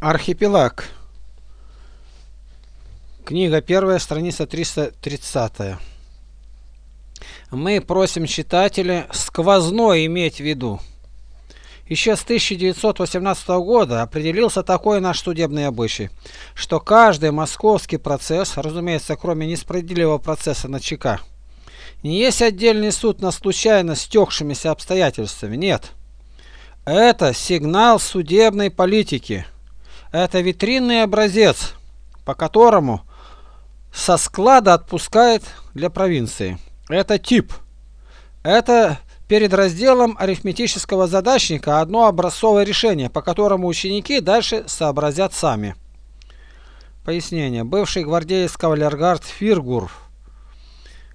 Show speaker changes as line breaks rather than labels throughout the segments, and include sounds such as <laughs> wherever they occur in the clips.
Архипелаг. Книга первая, страница 330. Мы просим читателя сквозной иметь в виду. Еще с 1918 года определился такой наш судебный обычай, что каждый московский процесс, разумеется, кроме несправедливого процесса на ЧК, не есть отдельный суд на случайно стекшимися обстоятельствами, нет. Это сигнал судебной политики – это витринный образец, по которому со склада отпускает для провинции. Это тип. Это перед разделом арифметического задачника одно образцовое решение, по которому ученики дальше сообразят сами. Пояснение. Бывший гвардеец кавалергард Фиргур,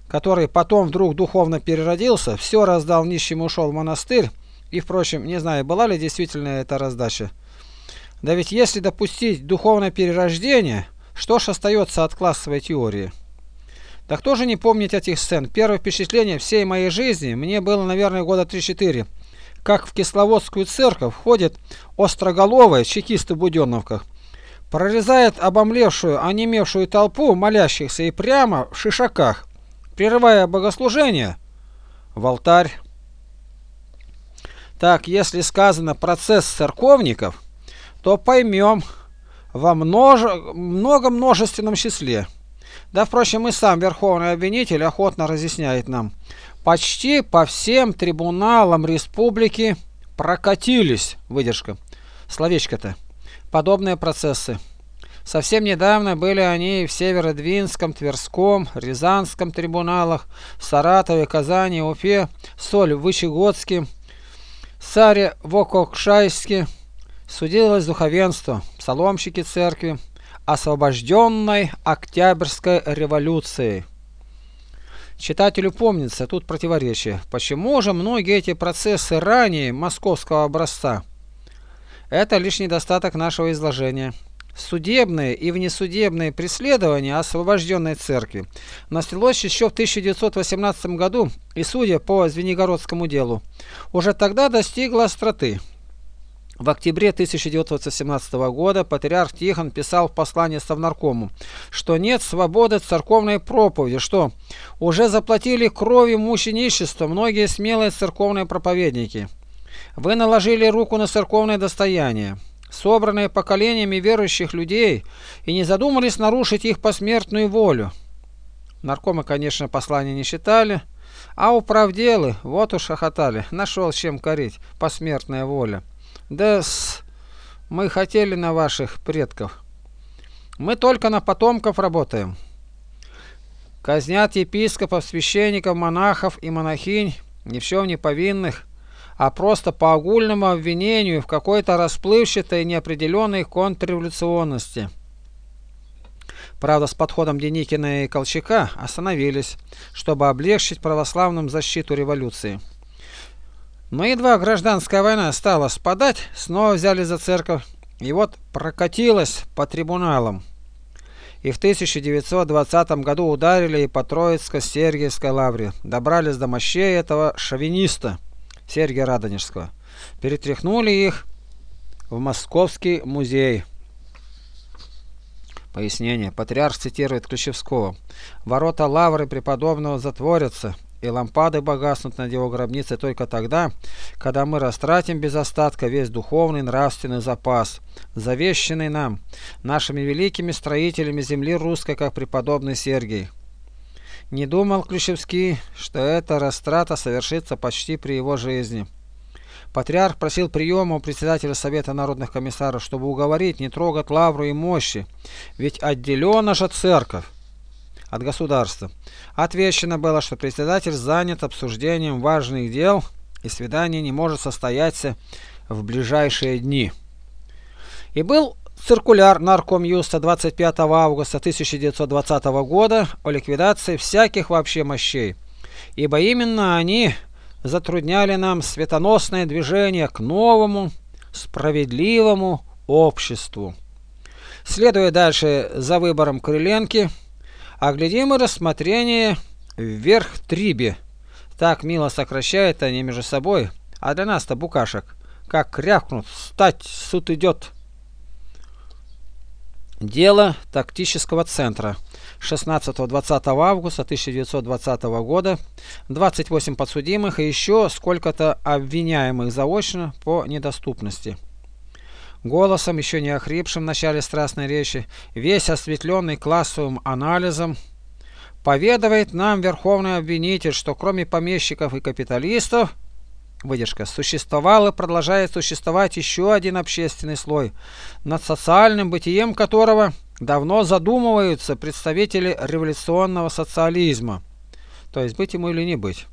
который потом вдруг духовно переродился, все раздал нищим ушел в монастырь, и, впрочем, не знаю, была ли действительно эта раздача. Да ведь если допустить духовное перерождение, что ж остается от классовой теории? Да кто же не помнит этих сцен? Первое впечатление всей моей жизни мне было, наверное, года 3-4. Как в Кисловодскую церковь входит остроголовая чекисты в буденновках, прорезает обомлевшую, онемевшую толпу молящихся и прямо в шишаках, прерывая богослужение, в алтарь. Так, если сказано процесс церковников, то поймем во множе... много-множественном числе. Да, впрочем, и сам Верховный обвинитель охотно разъясняет нам. Почти по всем трибуналам республики прокатились, выдержка, словечко-то, подобные процессы. Совсем недавно были они в Северодвинском, Тверском, Рязанском трибуналах, Саратове, Казани, Уфе, Соль, Вычегодске, Саре, Вококшайске, судилось духовенство, псаломщики церкви, освобожденной Октябрьской революции. Читателю помнится тут противоречие. Почему же многие эти процессы ранее московского образца? Это лишь недостаток нашего изложения. Судебные и внесудебные преследования освобожденной церкви началось еще в 1918 году и, судя по Звенигородскому делу, уже тогда достигло остроты. В октябре 1917 года патриарх Тихон писал в послании Совнаркому, что нет свободы церковной проповеди, что уже заплатили кровью мученичества многие смелые церковные проповедники. Вы наложили руку на церковное достояние, собранное поколениями верующих людей, и не задумались нарушить их посмертную волю. Наркомы, конечно, послания не читали, а управделы, вот уж хохотали, нашел чем корить, посмертная воля. Да с... мы хотели на ваших предков. Мы только на потомков работаем. Казнят епископов, священников, монахов и монахинь, ни в чем не повинных, а просто по огульному обвинению в какой-то расплывчатой неопределенной контрреволюционности. Правда, с подходом Деникина и Колчака остановились, чтобы облегчить православным защиту революции. Но едва гражданская война стала спадать, снова взяли за церковь, и вот прокатилась по трибуналам. И в 1920 году ударили и по Троицко-Сергиевской лавре, добрались до мощей этого шовиниста Сергия Радонежского, перетряхнули их в Московский музей. Пояснение. Патриарх цитирует Ключевского. «Ворота лавры преподобного затворятся, и лампады погаснут над его гробницей только тогда, когда мы растратим без остатка весь духовный нравственный запас, завещанный нам, нашими великими строителями земли русской, как преподобный Сергий. Не думал Ключевский, что эта растрата совершится почти при его жизни. Патриарх просил приема у председателя Совета народных комиссаров, чтобы уговорить не трогать лавру и мощи, ведь отделена же церковь от государства. Отвечено было, что председатель занят обсуждением важных дел и свидание не может состояться в ближайшие дни. И был циркуляр Наркомюста 25 августа 1920 года о ликвидации всяких вообще мощей, ибо именно они затрудняли нам светоносное движение к новому, справедливому обществу. Следуя дальше за выбором Крыленки, Оглядим и рассмотрение вверх трибе. Так мило сокращают они между собой, а для нас-то букашек. Как крякнут, стать, суд идет. Дело тактического центра 16-20 августа 1920 года, 28 подсудимых и еще сколько-то обвиняемых заочно по недоступности. Голосом, еще не охрипшим в начале страстной речи, весь осветленный классовым анализом, поведывает нам верховный обвинитель, что кроме помещиков и капиталистов, выдержка, существовал и продолжает существовать еще один общественный слой, над социальным бытием которого давно задумываются представители революционного социализма, то есть быть ему или не быть.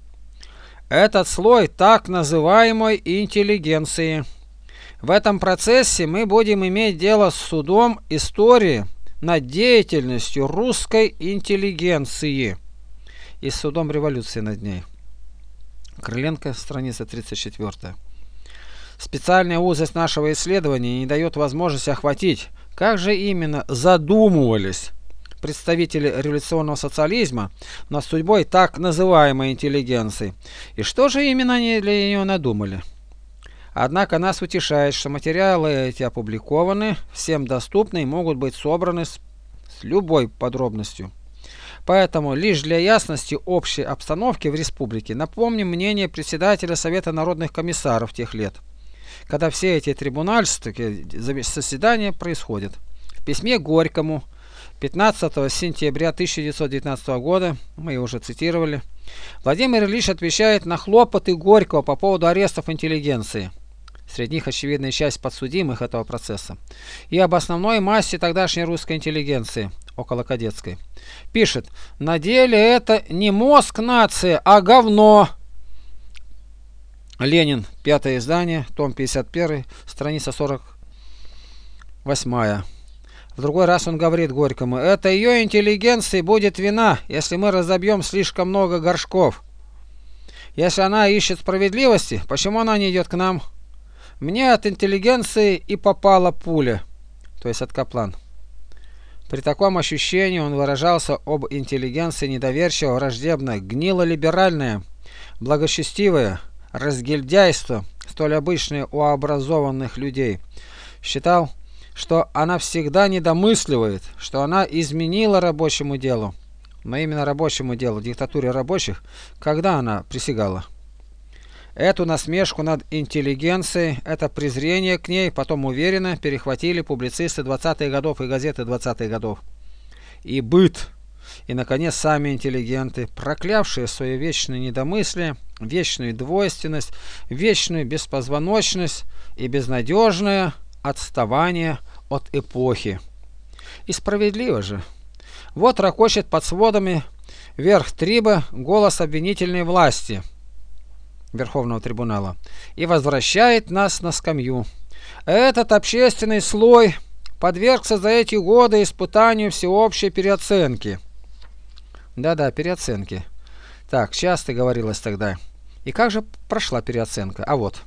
Этот слой так называемой интеллигенции. В этом процессе мы будем иметь дело с судом истории над деятельностью русской интеллигенции и судом революции над ней. Крыленко, страница 34. Специальная узость нашего исследования не дает возможности охватить, как же именно задумывались представители революционного социализма над судьбой так называемой интеллигенции, и что же именно они для нее надумали. Однако нас утешает, что материалы эти опубликованы, всем доступны и могут быть собраны с, с любой подробностью. Поэтому лишь для ясности общей обстановки в республике напомним мнение председателя Совета народных комиссаров тех лет, когда все эти трибунальские заседания происходят. В письме Горькому 15 сентября 1919 года, мы его уже цитировали, Владимир Ильич отвечает на хлопоты Горького по поводу арестов интеллигенции. Среди них очевидная часть подсудимых этого процесса. И об основной массе тогдашней русской интеллигенции, около кадетской. Пишет, на деле это не мозг нации, а говно. Ленин, пятое издание, том 51, страница 48. В другой раз он говорит Горькому, это ее интеллигенции будет вина, если мы разобьем слишком много горшков. Если она ищет справедливости, почему она не идет к нам? Мне от интеллигенции и попала пуля, то есть от Каплан. При таком ощущении он выражался об интеллигенции недоверчиво, враждебно, гнило-либеральное, благочестивое, разгильдяйство, столь обычное у образованных людей. Считал, что она всегда недомысливает, что она изменила рабочему делу, но именно рабочему делу, диктатуре рабочих, когда она присягала. Эту насмешку над интеллигенцией, это презрение к ней потом уверенно перехватили публицисты 20-х годов и газеты 20-х годов. И быт, и, наконец, сами интеллигенты, проклявшие свое вечное недомыслие, вечную двойственность, вечную беспозвоночность и безнадежное отставание от эпохи. И справедливо же. Вот ракочет под сводами верх триба голос обвинительной власти – Верховного трибунала и возвращает нас на скамью. Этот общественный слой подвергся за эти годы испытанию всеобщей переоценки. Да-да, переоценки. Так, часто говорилось тогда. И как же прошла переоценка? А вот.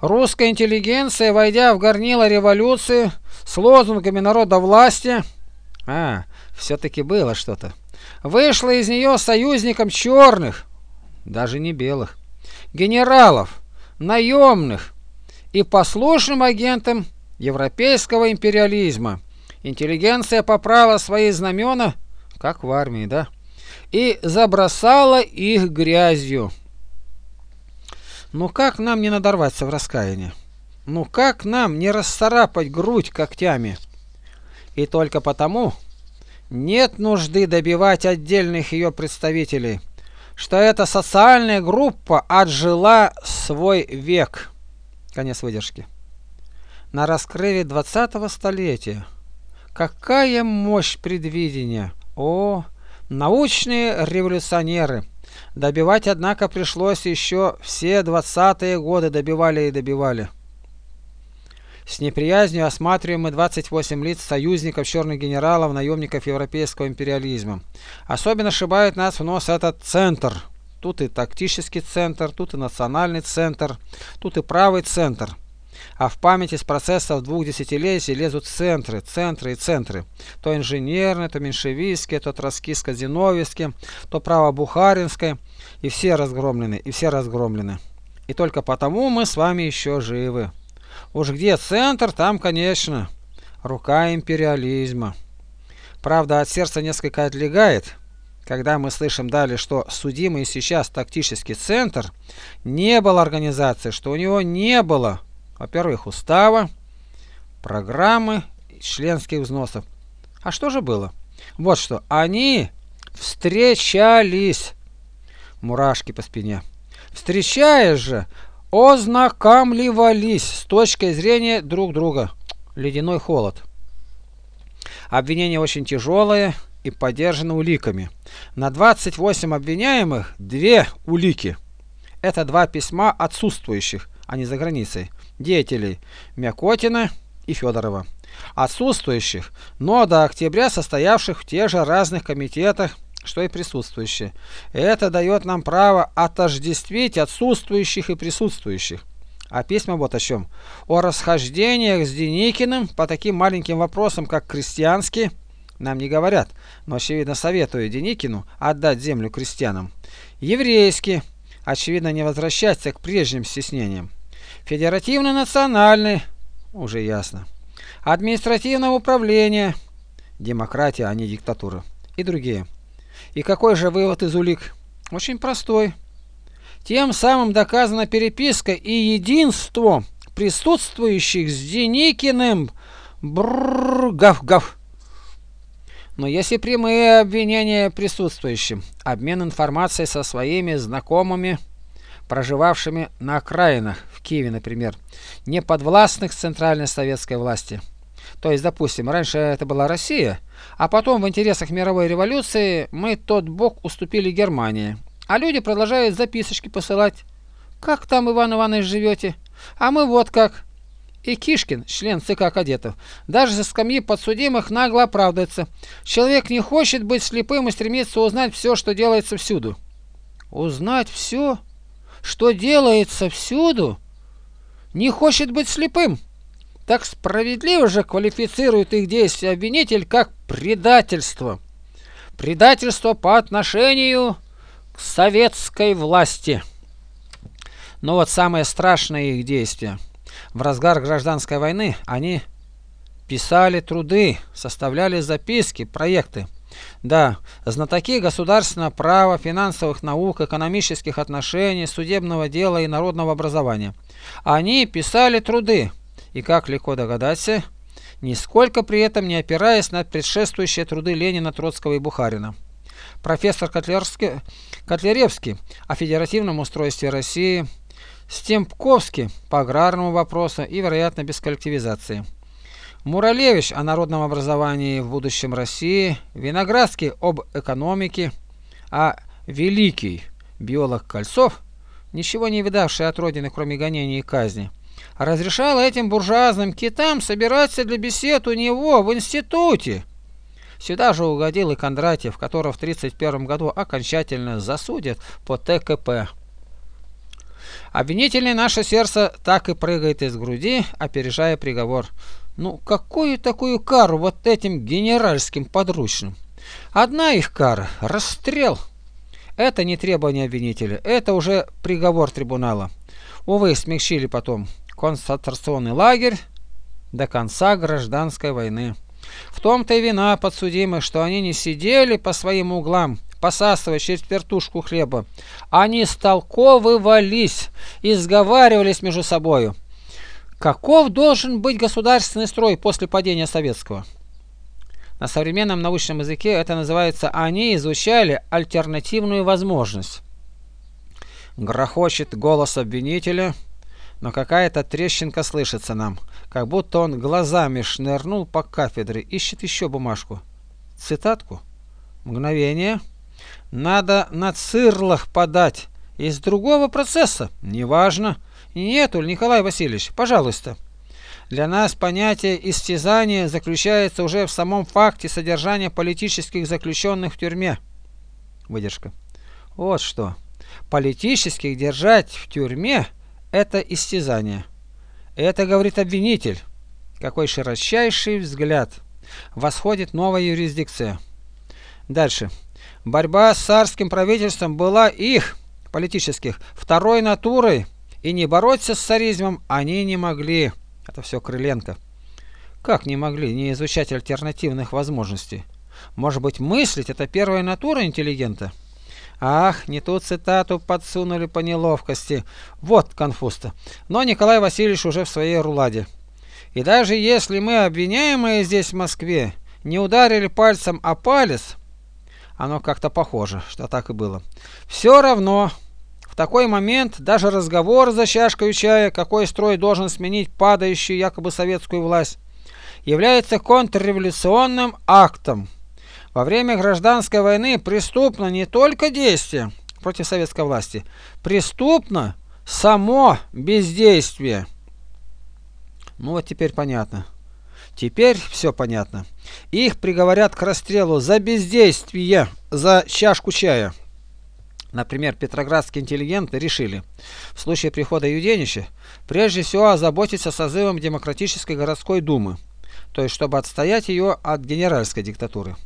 Русская интеллигенция, войдя в горнило революции с лозунгами народа власти, а, все-таки было что-то, вышла из нее союзником черных, даже не белых генералов, наемных и послушным агентам европейского империализма. Интеллигенция поправила свои знамена, как в армии, да, и забросала их грязью. Ну как нам не надорваться в раскаянии? Ну как нам не расцарапать грудь когтями? И только потому нет нужды добивать отдельных ее представителей – что эта социальная группа отжила свой век. Конец выдержки. На раскрыве 20-го столетия. Какая мощь предвидения! О, научные революционеры! Добивать, однако, пришлось еще все 20-е годы добивали и добивали. С неприязнью осматриваем мы 28 лиц союзников черных генералов, наемников европейского империализма. Особенно ошибает нас в нос этот центр. Тут и тактический центр, тут и национальный центр, тут и правый центр. А в памяти с процессов двух десятилетий лезут центры, центры и центры. То инженерные, то меньшевистские, то троцкистско-зиновьевские, то право-бухаринское. И все разгромлены, и все разгромлены. И только потому мы с вами еще живы. Уж где центр, там, конечно, рука империализма. Правда, от сердца несколько отлегает, когда мы слышим далее, что судимый сейчас тактический центр не был организацией, что у него не было, во-первых, устава, программы, членских взносов. А что же было? Вот что, они встречались. Мурашки по спине. Встречаясь же, ознакомливались с точкой зрения друг друга. Ледяной холод. Обвинение очень тяжелое и поддержано уликами. На 28 обвиняемых две улики. Это два письма отсутствующих, а не за границей, деятелей Мякотина и Федорова. Отсутствующих, но до октября состоявших в тех же разных комитетах, что и присутствующие. Это дает нам право отождествить отсутствующих и присутствующих. А письма вот о чем. О расхождениях с Деникиным по таким маленьким вопросам, как крестьянский, нам не говорят, но очевидно советую Деникину отдать землю крестьянам. Еврейский, очевидно не возвращаться к прежним стеснениям. Федеративно-национальный, уже ясно. Административное управление, демократия, а не диктатура. И другие. И какой же вывод из улик? Очень простой. Тем самым доказана переписка и единство присутствующих с Деникиным. Бррр, гав-гав. Но если прямые обвинения присутствующим, обмен информацией со своими знакомыми, проживавшими на окраинах, в Киеве, например, не подвластных центральной советской власти. То есть, допустим, раньше это была Россия, а потом в интересах мировой революции мы тот бок уступили Германии. А люди продолжают записочки посылать. Как там, Иван Иванович, живете? А мы вот как. И Кишкин, член ЦК кадетов, даже за скамьи подсудимых нагло оправдывается. Человек не хочет быть слепым и стремится узнать все, что делается всюду. Узнать все, что делается всюду? Не хочет быть слепым. Так справедливо же квалифицирует их действия обвинитель как предательство. Предательство по отношению к советской власти. Но вот самое страшное их действие. В разгар гражданской войны они писали труды, составляли записки, проекты. Да, знатоки государственного права, финансовых наук, экономических отношений, судебного дела и народного образования. Они писали труды, и, как легко догадаться, нисколько при этом не опираясь на предшествующие труды Ленина, Троцкого и Бухарина. Профессор Котлярский, Котляревский о федеративном устройстве России, Стемпковский по аграрному вопросу и, вероятно, без коллективизации. Муралевич о народном образовании в будущем России, Виноградский об экономике, а Великий биолог Кольцов, ничего не видавший от родины, кроме гонений и казни, разрешал этим буржуазным китам собираться для бесед у него в институте. Сюда же угодил и Кондратьев, которого в 1931 году окончательно засудят по ТКП. Обвинительное наше сердце так и прыгает из груди, опережая приговор. Ну, какую такую кару вот этим генеральским подручным? Одна их кара – расстрел. Это не требование обвинителя, это уже приговор трибунала. Увы, смягчили потом концентрационный лагерь до конца гражданской войны. В том-то и вина подсудимых, что они не сидели по своим углам, посасывая через вертушку хлеба. Они столковывались и сговаривались между собою. Каков должен быть государственный строй после падения советского? На современном научном языке это называется «они изучали альтернативную возможность». Грохочет голос обвинителя – но какая-то трещинка слышится нам, как будто он глазами шнырнул по кафедре, ищет еще бумажку. Цитатку. Мгновение. Надо на цирлах подать. Из другого процесса. Неважно. Нету, Николай Васильевич, пожалуйста. Для нас понятие истязания заключается уже в самом факте содержания политических заключенных в тюрьме. Выдержка. Вот что. Политических держать в тюрьме это истязание. Это говорит обвинитель. Какой широчайший взгляд. Восходит новая юрисдикция. Дальше. Борьба с царским правительством была их, политических, второй натурой, и не бороться с царизмом они не могли. Это все Крыленко. Как не могли не изучать альтернативных возможностей? Может быть, мыслить – это первая натура интеллигента? Ах, не ту цитату подсунули по неловкости. Вот конфуста. Но Николай Васильевич уже в своей руладе. И даже если мы, обвиняемые здесь в Москве, не ударили пальцем о палец, оно как-то похоже, что так и было. Все равно, в такой момент даже разговор за чашкой чая, какой строй должен сменить падающую якобы советскую власть, является контрреволюционным актом. Во время гражданской войны преступно не только действие против советской власти, преступно само бездействие. Ну вот теперь понятно. Теперь все понятно. Их приговорят к расстрелу за бездействие, за чашку чая. Например, петроградские интеллигенты решили, в случае прихода Юденича, прежде всего озаботиться созывом Демократической городской думы, то есть чтобы отстоять ее от генеральской диктатуры.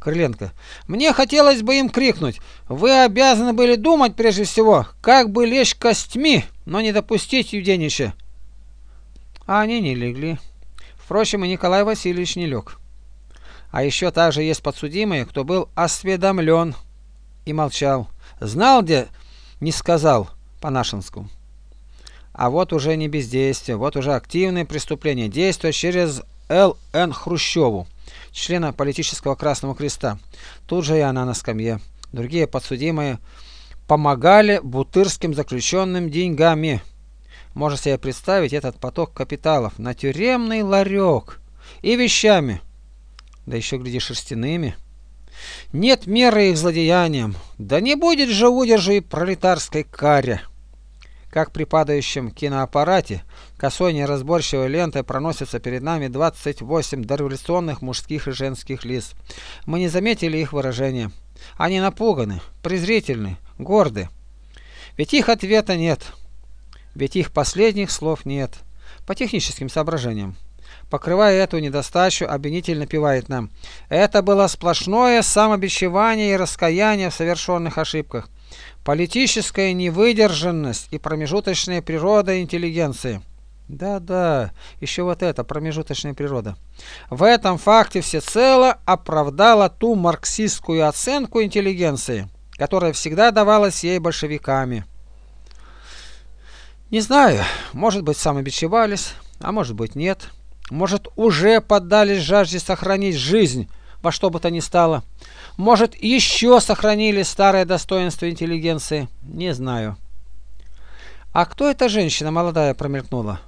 Крыленко. Мне хотелось бы им крикнуть, вы обязаны были думать прежде всего, как бы лечь костьми, но не допустить Юденича. А они не легли. Впрочем, и Николай Васильевич не лег. А еще также есть подсудимые, кто был осведомлен и молчал. Знал, где не сказал по-нашенскому. А вот уже не бездействие, вот уже активное преступление, действия через Л.Н. Хрущеву члена политического Красного Креста. Тут же и она на скамье. Другие подсудимые помогали бутырским заключенным деньгами. Можно себе представить этот поток капиталов на тюремный ларек и вещами, да еще, гляди, шерстяными. Нет меры их злодеяниям, да не будет же удержу и пролетарской каре. Как при падающем киноаппарате, косой неразборчивой лентой проносятся перед нами 28 дореволюционных мужских и женских лиц. Мы не заметили их выражения. Они напуганы, презрительны, горды. Ведь их ответа нет. Ведь их последних слов нет. По техническим соображениям. Покрывая эту недостачу, обвинитель напевает нам. Это было сплошное самобичевание и раскаяние в совершенных ошибках политическая невыдержанность и промежуточная природа интеллигенции. Да-да, еще вот это, промежуточная природа. В этом факте всецело оправдала ту марксистскую оценку интеллигенции, которая всегда давалась ей большевиками. Не знаю, может быть самобичевались, а может быть нет. Может уже поддались жажде сохранить жизнь во что бы то ни стало. Может, еще сохранили старое достоинство интеллигенции? Не знаю. А кто эта женщина молодая промелькнула?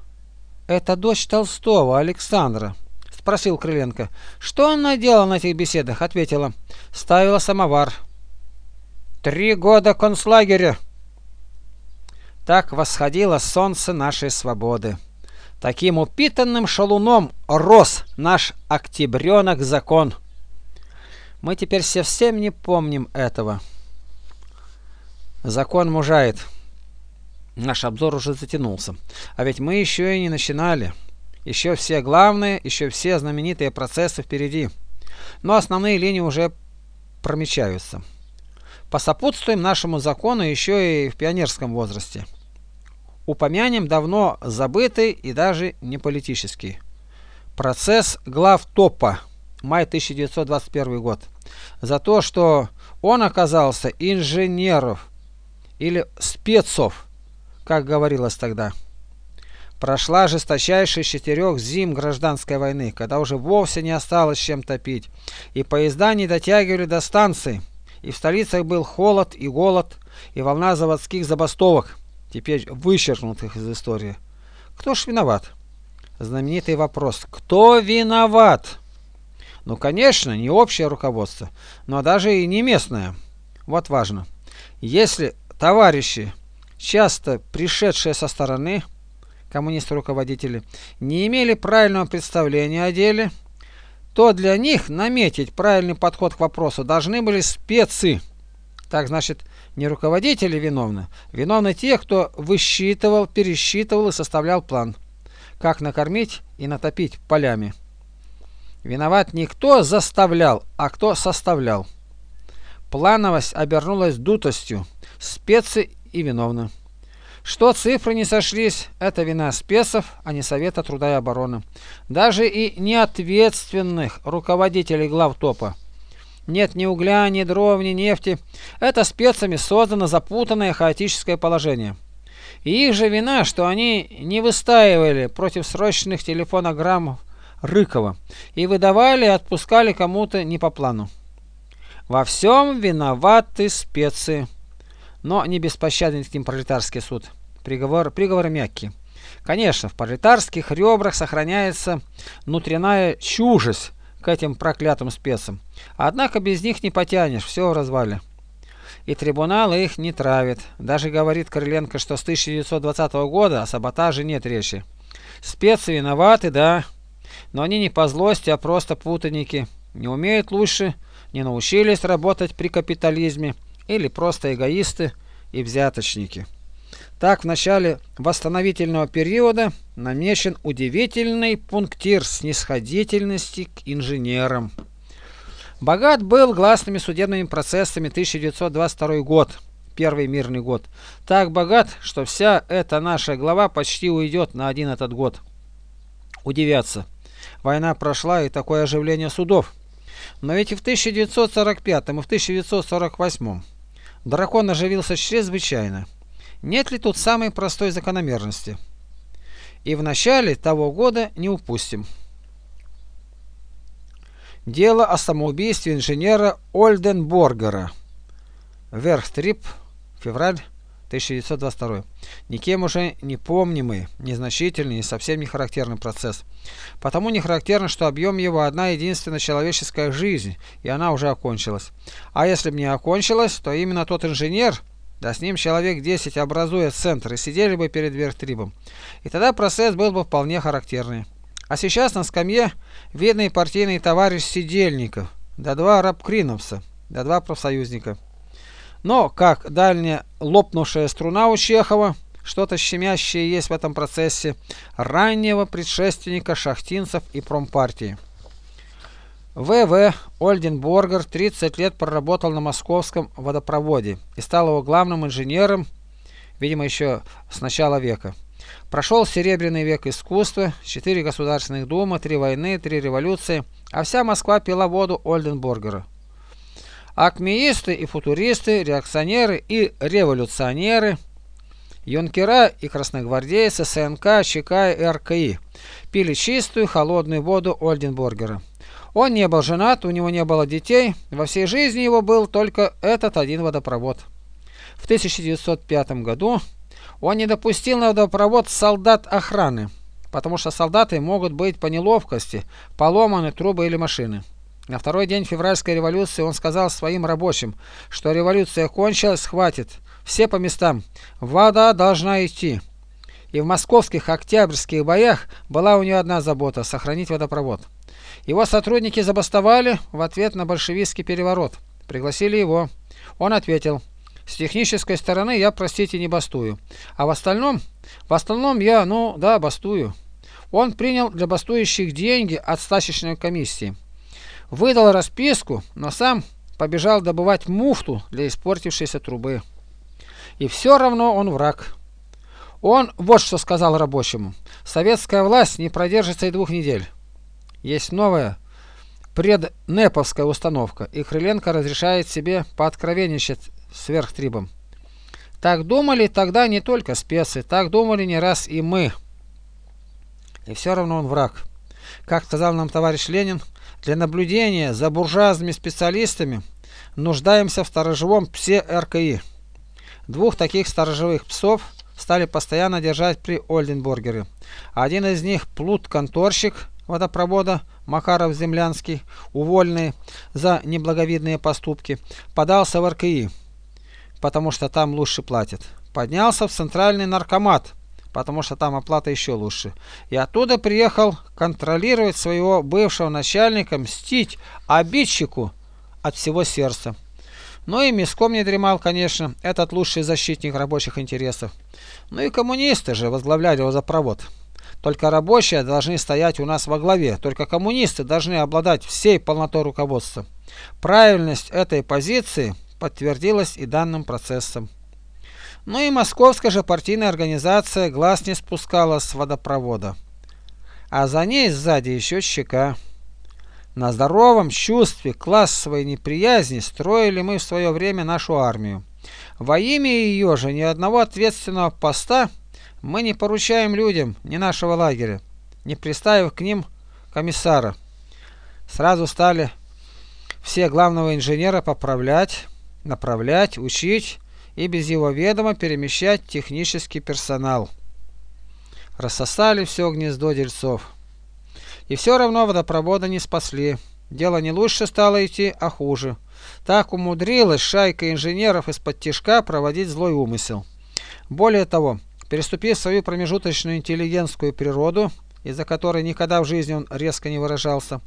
Это дочь Толстого, Александра. Спросил Крыленко. Что она делала на этих беседах? Ответила. Ставила самовар. Три года концлагеря. Так восходило солнце нашей свободы. Таким упитанным шалуном рос наш октябренок закон. Мы теперь совсем не помним этого. Закон мужает. Наш обзор уже затянулся. А ведь мы еще и не начинали. Еще все главные, еще все знаменитые процессы впереди. Но основные линии уже промечаются. Посопутствуем нашему закону еще и в пионерском возрасте. Упомянем давно забытый и даже не политический. Процесс глав ТОПа май 1921 год, за то, что он оказался инженеров или спецов, как говорилось тогда. Прошла жесточайшая четырех зим гражданской войны, когда уже вовсе не осталось чем топить, и поезда не дотягивали до станции, и в столицах был холод и голод, и волна заводских забастовок, теперь вычеркнутых из истории. Кто ж виноват? Знаменитый вопрос. Кто виноват? Ну, конечно, не общее руководство, но даже и не местное. Вот важно. Если товарищи, часто пришедшие со стороны, коммунисты-руководители, не имели правильного представления о деле, то для них наметить правильный подход к вопросу должны были спецы. Так значит, не руководители виновны, виновны те, кто высчитывал, пересчитывал и составлял план, как накормить и натопить полями. Виноват не кто заставлял, а кто составлял. Плановость обернулась дутостью, спецы и виновны. Что цифры не сошлись, это вина спецов, а не Совета труда и обороны. Даже и неответственных руководителей глав топа. Нет ни угля, ни дров, ни нефти. Это спецами создано запутанное хаотическое положение. И их же вина, что они не выстаивали против срочных телефонограмм Рыкова и выдавали и отпускали кому-то не по плану. Во всем виноваты спецы. Но не беспощаден к ним пролетарский суд. Приговор, приговоры мягкие. Конечно, в пролетарских ребрах сохраняется внутренняя чужесть к этим проклятым спецам. Однако без них не потянешь, все в развале. И трибунал их не травит. Даже говорит Крыленко, что с 1920 года о саботаже нет речи. Спецы виноваты, да, но они не по злости, а просто путаники. Не умеют лучше, не научились работать при капитализме или просто эгоисты и взяточники. Так в начале восстановительного периода намечен удивительный пунктир снисходительности к инженерам. Богат был гласными судебными процессами 1922 год, первый мирный год. Так богат, что вся эта наша глава почти уйдет на один этот год. Удивятся. Война прошла и такое оживление судов. Но ведь и в 1945 и в 1948 дракон оживился чрезвычайно. Нет ли тут самой простой закономерности? И в начале того года не упустим. Дело о самоубийстве инженера Ольденборгера. Верхтрип, февраль 1922. Никем уже не помнимый, незначительный и совсем не характерный процесс. Потому не характерно, что объем его одна единственная человеческая жизнь, и она уже окончилась. А если бы не окончилась, то именно тот инженер, да с ним человек 10 образуя центр, и сидели бы перед Верхтрибом. И тогда процесс был бы вполне характерный. А сейчас на скамье видный партийный товарищ Сидельников, да два рабкриновца, да два профсоюзника. Но, как дальняя лопнувшая струна у Чехова, что-то щемящее есть в этом процессе раннего предшественника шахтинцев и промпартии. В.В. Ольденборгер 30 лет проработал на московском водопроводе и стал его главным инженером, видимо, еще с начала века. Прошел серебряный век искусства, четыре государственных думы, три войны, три революции, а вся Москва пила воду Ольденборгера. Акмеисты и футуристы, реакционеры и революционеры, юнкера и красногвардейцы, СНК, ЧК и РКИ пили чистую холодную воду Ольденбургера. Он не был женат, у него не было детей, во всей жизни его был только этот один водопровод. В 1905 году он не допустил на водопровод солдат охраны, потому что солдаты могут быть по неловкости поломаны трубы или машины. На второй день февральской революции он сказал своим рабочим, что революция кончилась, хватит, все по местам, вода должна идти. И в московских октябрьских боях была у него одна забота – сохранить водопровод. Его сотрудники забастовали в ответ на большевистский переворот. Пригласили его. Он ответил, с технической стороны я, простите, не бастую. А в остальном, в остальном я, ну да, бастую. Он принял для бастующих деньги от стачечной комиссии выдал расписку, но сам побежал добывать муфту для испортившейся трубы. И все равно он враг. Он вот что сказал рабочему. Советская власть не продержится и двух недель. Есть новая преднеповская установка, и Крыленко разрешает себе пооткровенничать сверхтрибом. Так думали тогда не только спецы, так думали не раз и мы. И все равно он враг. Как сказал нам товарищ Ленин, для наблюдения за буржуазными специалистами нуждаемся в сторожевом псе РКИ. Двух таких сторожевых псов стали постоянно держать при Ольденбургере. Один из них плут-конторщик водопровода Макаров-Землянский, уволенный за неблаговидные поступки, подался в РКИ, потому что там лучше платят. Поднялся в центральный наркомат, потому что там оплата еще лучше. И оттуда приехал контролировать своего бывшего начальника, мстить обидчику от всего сердца. Ну и миском не дремал, конечно, этот лучший защитник рабочих интересов. Ну и коммунисты же возглавляли его за провод. Только рабочие должны стоять у нас во главе, только коммунисты должны обладать всей полнотой руководства. Правильность этой позиции подтвердилась и данным процессом. Ну и московская же партийная организация глаз не спускала с водопровода. А за ней сзади еще щека. На здоровом чувстве классовой неприязни строили мы в свое время нашу армию. Во имя ее же ни одного ответственного поста мы не поручаем людям ни нашего лагеря, не приставив к ним комиссара. Сразу стали все главного инженера поправлять, направлять, учить и без его ведома перемещать технический персонал. Рассосали все гнездо дельцов. И все равно водопровода не спасли. Дело не лучше стало идти, а хуже. Так умудрилась шайка инженеров из-под тишка проводить злой умысел. Более того, переступив свою промежуточную интеллигентскую природу, из-за которой никогда в жизни он резко не выражался,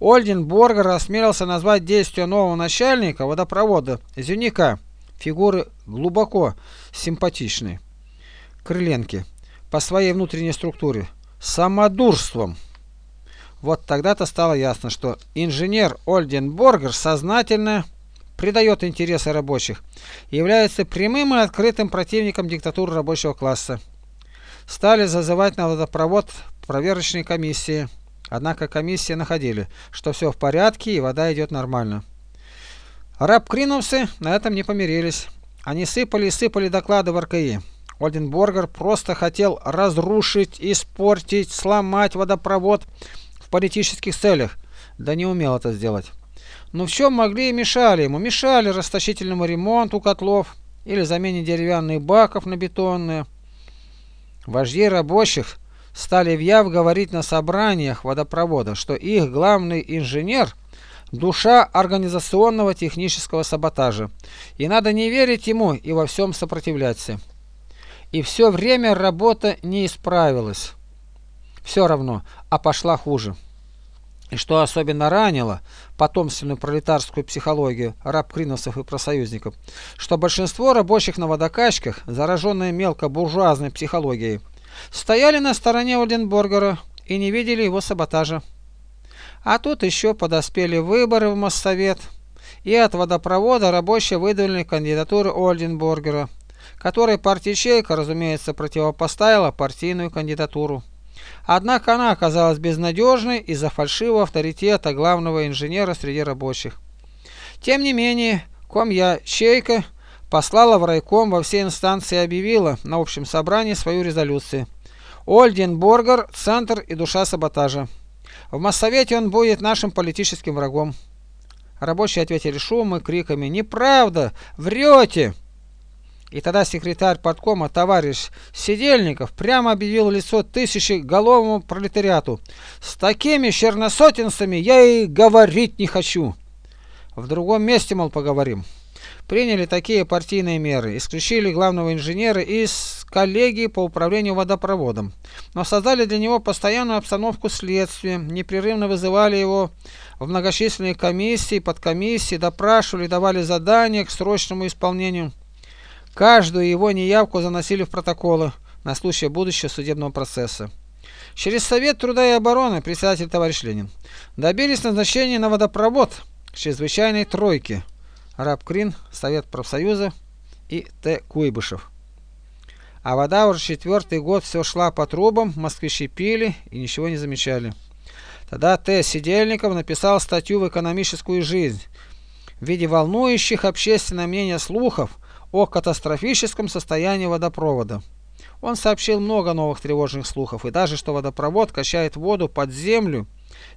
Ольденборгер осмелился назвать действия нового начальника водопровода Зюника, фигуры глубоко симпатичной, Крыленки, по своей внутренней структуре, самодурством. Вот тогда-то стало ясно, что инженер Ольденборгер сознательно предает интересы рабочих является прямым и открытым противником диктатуры рабочего класса. Стали зазывать на водопровод проверочные комиссии, однако комиссии находили, что все в порядке и вода идет нормально. Рабкриновцы на этом не помирились. Они сыпали и сыпали доклады в РКИ. Ольденборгер просто хотел разрушить, испортить, сломать водопровод, в политических целях, да не умел это сделать. Но в чем могли и мешали ему? Мешали расточительному ремонту котлов или замене деревянных баков на бетонные. Вожди рабочих стали в яв говорить на собраниях водопровода, что их главный инженер – душа организационного технического саботажа, и надо не верить ему и во всем сопротивляться. И все время работа не исправилась все равно, а пошла хуже. И что особенно ранило потомственную пролетарскую психологию рабкриновцев и профсоюзников, что большинство рабочих на водокачках, зараженные мелкобуржуазной психологией, стояли на стороне Ольденборгера и не видели его саботажа. А тут еще подоспели выборы в Моссовет, и от водопровода рабочие выдвинули кандидатуру Ольденборгера, которой партия ячейка, разумеется, противопоставила партийную кандидатуру. Однако она оказалась безнадежной из-за фальшивого авторитета главного инженера среди рабочих. Тем не менее, комья Чейка послала в райком во все инстанции и объявила на общем собрании свою резолюцию. Ольденборгер – центр и душа саботажа. В Моссовете он будет нашим политическим врагом. Рабочие ответили шумом и криками «Неправда! Врете!» И тогда секретарь подкома товарищ Сидельников прямо объявил лицо тысячи головому пролетариату. С такими черносотенцами я и говорить не хочу. В другом месте, мол, поговорим. Приняли такие партийные меры, исключили главного инженера из коллегии по управлению водопроводом, но создали для него постоянную обстановку следствия, непрерывно вызывали его в многочисленные комиссии, подкомиссии, допрашивали, давали задания к срочному исполнению. Каждую его неявку заносили в протоколы на случай будущего судебного процесса. Через Совет труда и обороны, председатель товарищ Ленин, добились назначения на водопровод к чрезвычайной тройке Раб Крин, Совет профсоюза и Т. Куйбышев. А вода уже четвертый год все шла по трубам, москвичи пили и ничего не замечали. Тогда Т. Сидельников написал статью в «Экономическую жизнь» в виде волнующих общественное мнение слухов о катастрофическом состоянии водопровода. Он сообщил много новых тревожных слухов и даже что водопровод качает воду под землю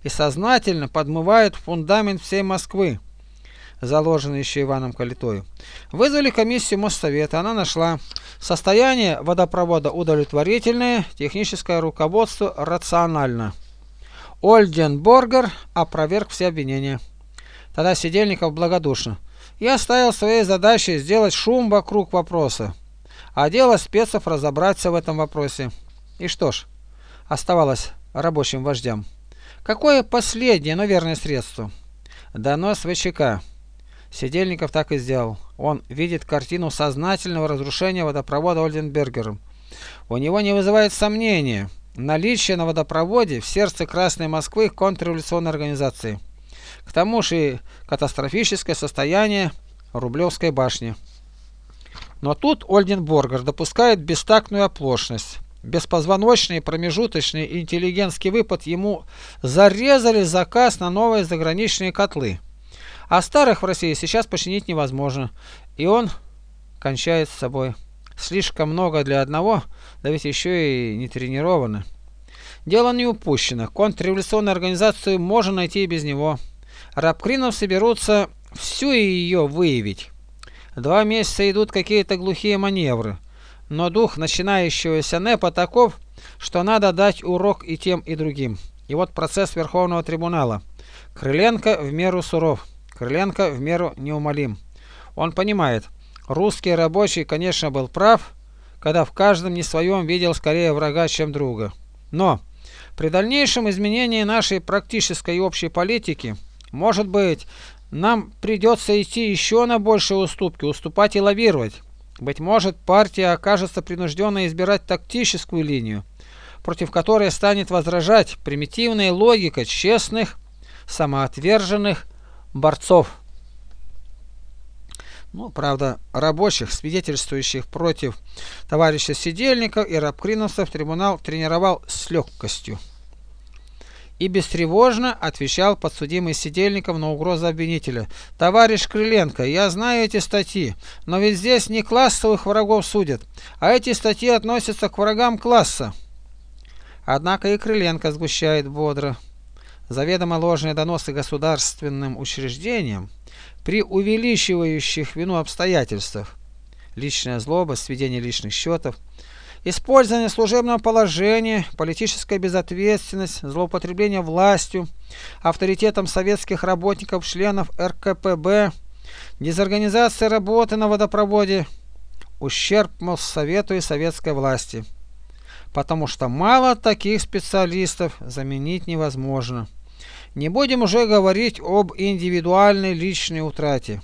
и сознательно подмывает фундамент всей Москвы, заложенный еще Иваном Калитою. Вызвали комиссию Моссовета, она нашла состояние водопровода удовлетворительное, техническое руководство рационально. Ольденборгер опроверг все обвинения. Тогда Сидельников благодушно. Я ставил своей задачей сделать шум вокруг вопроса, а дело спецов разобраться в этом вопросе. И что ж, оставалось рабочим вождям. Какое последнее, но верное средство? Донос ВЧК. Сидельников так и сделал. Он видит картину сознательного разрушения водопровода Ольденбергером. У него не вызывает сомнения наличие на водопроводе в сердце Красной Москвы контрреволюционной организации. К тому же и катастрофическое состояние Рублевской башни. Но тут Ольденборгер допускает бестактную оплошность. Беспозвоночный промежуточный интеллигентский выпад ему зарезали заказ на новые заграничные котлы. А старых в России сейчас починить невозможно. И он кончает с собой. Слишком много для одного, да ведь еще и не тренированы. Дело не упущено. Контрреволюционную организацию можно найти и без него. Рабкринов соберутся всю ее выявить. Два месяца идут какие-то глухие маневры. Но дух начинающегося НЭПа таков, что надо дать урок и тем, и другим. И вот процесс Верховного трибунала. Крыленко в меру суров, Крыленко в меру неумолим. Он понимает, русский рабочий, конечно, был прав, когда в каждом не своем видел скорее врага, чем друга. Но при дальнейшем изменении нашей практической общей политики, может быть, нам придется идти еще на большие уступки, уступать и лавировать. Быть может, партия окажется принужденной избирать тактическую линию, против которой станет возражать примитивная логика честных, самоотверженных борцов. Ну, правда, рабочих, свидетельствующих против товарища Сидельников и рабкриновцев, трибунал тренировал с легкостью. И бестревожно отвечал подсудимый Сидельников на угрозу обвинителя. «Товарищ Крыленко, я знаю эти статьи, но ведь здесь не классовых врагов судят, а эти статьи относятся к врагам класса». Однако и Крыленко сгущает бодро. Заведомо ложные доносы государственным учреждениям при увеличивающих вину обстоятельствах, личная злоба, сведение личных счетов, использование служебного положения, политическая безответственность, злоупотребление властью, авторитетом советских работников, членов РКПБ, дезорганизация работы на водопроводе, ущерб Моссовету и советской власти. Потому что мало таких специалистов заменить невозможно. Не будем уже говорить об индивидуальной личной утрате.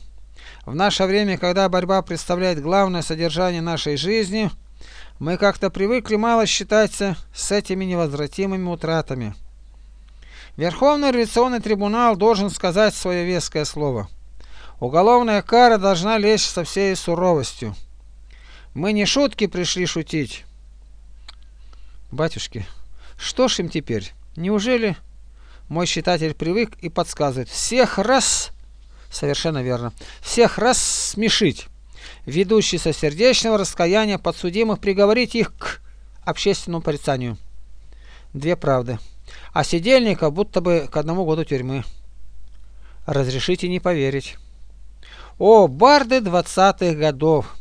В наше время, когда борьба представляет главное содержание нашей жизни, мы как-то привыкли мало считаться с этими невозвратимыми утратами. Верховный революционный трибунал должен сказать свое веское слово. Уголовная кара должна лечь со всей суровостью. Мы не шутки пришли шутить. Батюшки, что ж им теперь? Неужели мой читатель привык и подсказывает. Всех раз, совершенно верно, всех раз смешить, ведущий со сердечного раскаяния подсудимых приговорить их к общественному порицанию. Две правды. А сидельника будто бы к одному году тюрьмы. Разрешите не поверить. О, барды двадцатых годов!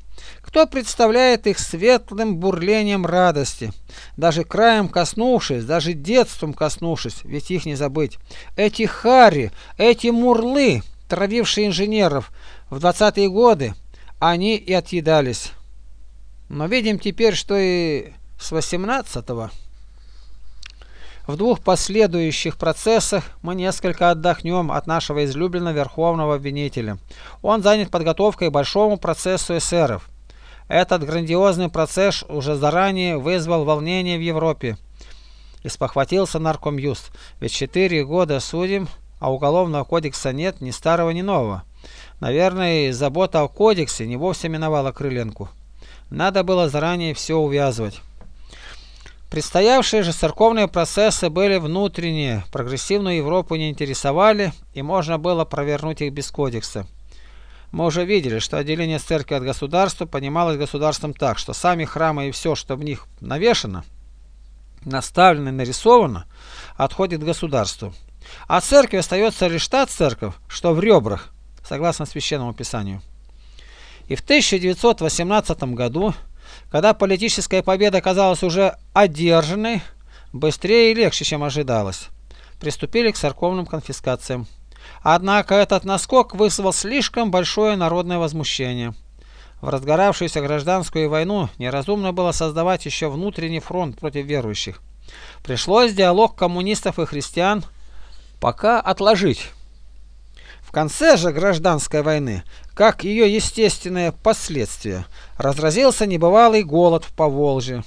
Кто представляет их светлым бурлением радости, даже краем коснувшись, даже детством коснувшись, ведь их не забыть. Эти хари, эти мурлы, травившие инженеров в двадцатые годы, они и отъедались. Но видим теперь, что и с восемнадцатого в двух последующих процессах мы несколько отдохнем от нашего излюбленного верховного обвинителя. Он занят подготовкой большому процессу эсеров. Этот грандиозный процесс уже заранее вызвал волнение в Европе. И спохватился наркомюст, ведь четыре года судим, а уголовного кодекса нет ни старого, ни нового. Наверное, забота о кодексе не вовсе миновала Крыленку. Надо было заранее все увязывать. Предстоявшие же церковные процессы были внутренние, прогрессивную Европу не интересовали, и можно было провернуть их без кодекса. Мы уже видели, что отделение церкви от государства понималось государством так, что сами храмы и все, что в них навешено, наставлено и нарисовано, отходит государству. А церкви остается лишь та церковь, что в ребрах, согласно священному писанию. И в 1918 году, когда политическая победа казалась уже одержанной, быстрее и легче, чем ожидалось, приступили к церковным конфискациям. Однако этот наскок вызвал слишком большое народное возмущение. В разгоравшуюся гражданскую войну неразумно было создавать еще внутренний фронт против верующих. Пришлось диалог коммунистов и христиан пока отложить. В конце же гражданской войны, как ее естественное последствие, разразился небывалый голод в Поволжье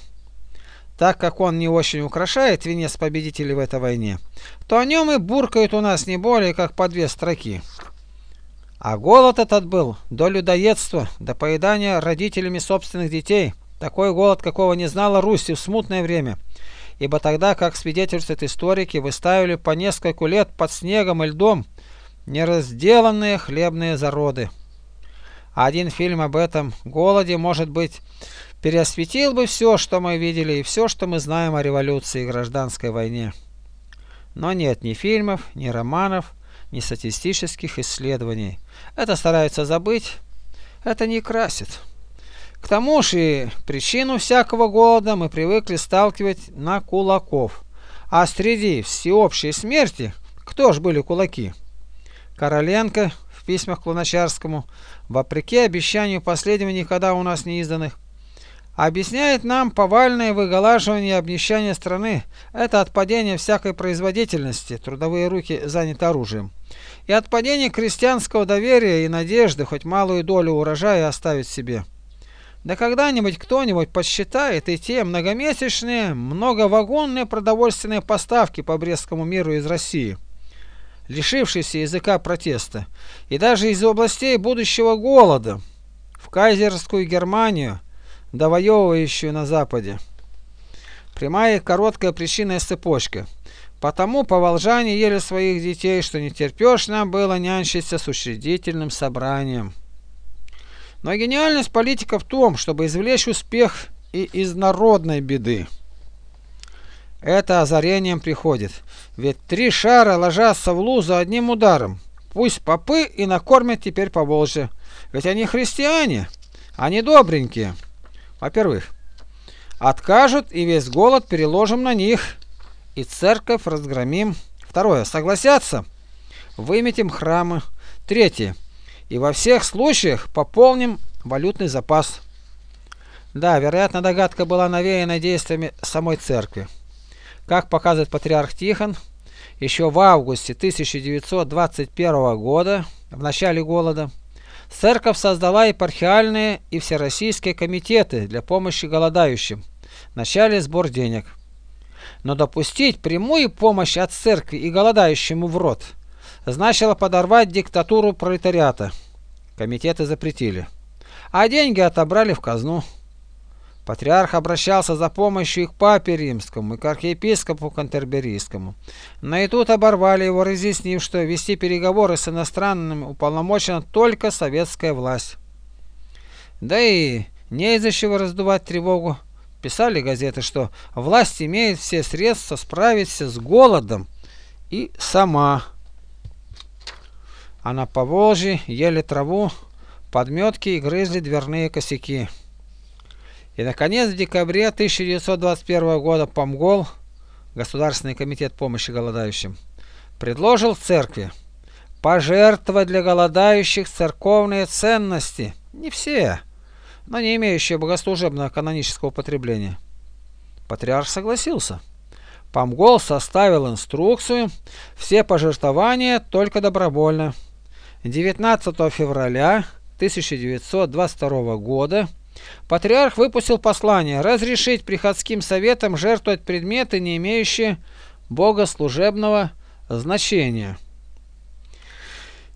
так как он не очень украшает венец победителей в этой войне, то о нем и буркают у нас не более как по две строки. А голод этот был до людоедства, до поедания родителями собственных детей. Такой голод, какого не знала Русь в смутное время. Ибо тогда, как свидетельствуют историки, выставили по нескольку лет под снегом и льдом неразделанные хлебные зароды. Один фильм об этом голоде, может быть, переосветил бы все, что мы видели, и все, что мы знаем о революции и гражданской войне. Но нет ни фильмов, ни романов, ни статистических исследований. Это стараются забыть, это не красит. К тому же причину всякого голода мы привыкли сталкивать на кулаков. А среди всеобщей смерти кто ж были кулаки? Короленко в письмах к Луначарскому, вопреки обещанию последнего никогда у нас не изданных, объясняет нам повальное выголаживание и обнищание страны. Это от падения всякой производительности, трудовые руки заняты оружием, и от падения крестьянского доверия и надежды хоть малую долю урожая оставить себе. Да когда-нибудь кто-нибудь подсчитает и те многомесячные, многовагонные продовольственные поставки по Брестскому миру из России, лишившиеся языка протеста, и даже из областей будущего голода в кайзерскую Германию – довоевывающую на Западе. Прямая и короткая причинная цепочка. Потому поволжане ели своих детей, что не терпешь нам было нянчиться с учредительным собранием. Но гениальность политика в том, чтобы извлечь успех и из народной беды. Это озарением приходит. Ведь три шара ложатся в лузу одним ударом. Пусть попы и накормят теперь по Волжье. Ведь они христиане, они добренькие. Во-первых, откажут и весь голод переложим на них, и церковь разгромим. Второе, согласятся, выметим храмы. Третье, и во всех случаях пополним валютный запас. Да, вероятно, догадка была навеяна действиями самой церкви. Как показывает патриарх Тихон, еще в августе 1921 года, в начале голода, Церковь создала епархиальные и всероссийские комитеты для помощи голодающим. Начали сбор денег. Но допустить прямую помощь от церкви и голодающему в рот значило подорвать диктатуру пролетариата. Комитеты запретили. А деньги отобрали в казну. Патриарх обращался за помощью и к папе римскому, и к архиепископу кантерберийскому. Но и тут оборвали его, разъяснив, что вести переговоры с иностранными уполномочена только советская власть. Да и не из-за чего раздувать тревогу. Писали газеты, что власть имеет все средства справиться с голодом и сама. А на Поволжье ели траву, подметки и грызли дверные косяки. И, наконец, в декабре 1921 года Помгол, Государственный комитет помощи голодающим, предложил церкви пожертвовать для голодающих церковные ценности. Не все, но не имеющие богослужебного канонического употребления. Патриарх согласился. Помгол составил инструкцию, все пожертвования только добровольно. 19 февраля 1922 года Патриарх выпустил послание разрешить приходским советам жертвовать предметы, не имеющие богослужебного значения.